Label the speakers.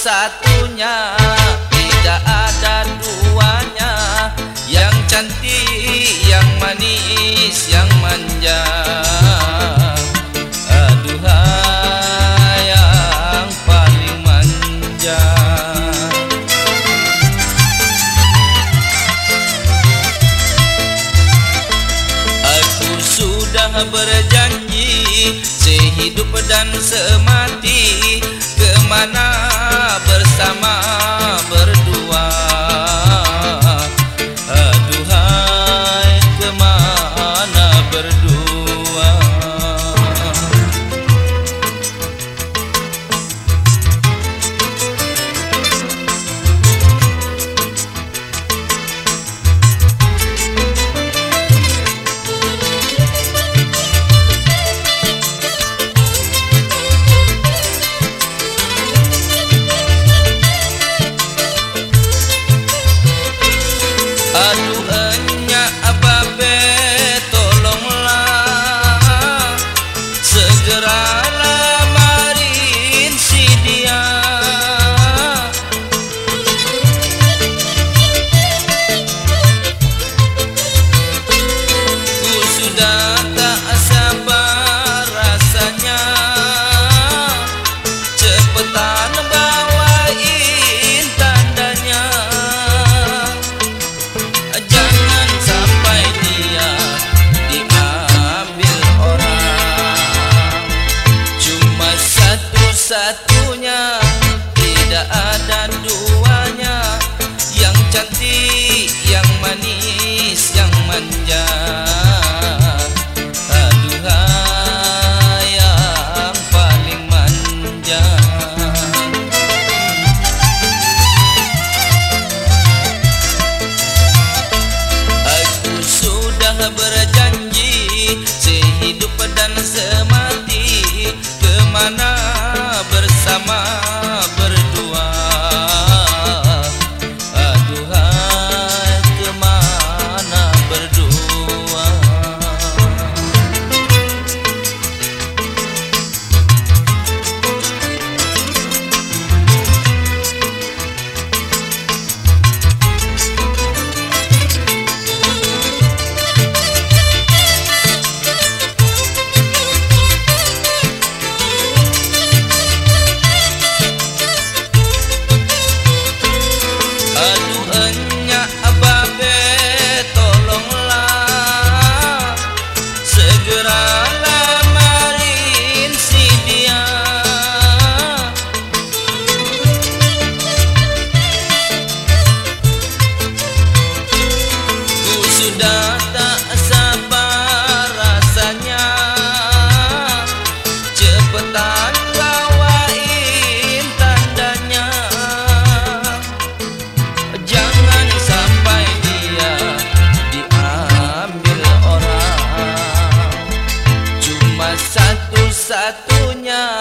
Speaker 1: satu-satunya. Tidak ada duanya Yang cantik, yang manis, yang manja. Aduhai yang paling manja. Aku sudah berjanji Sehidup dan semati sama. Satu-satunya Tidak ada duanya. Yang cantik, yang manis, yang manja. Aduhai yang paling manja. Aku sudah berjanji Sehidup dan semati satu-satunya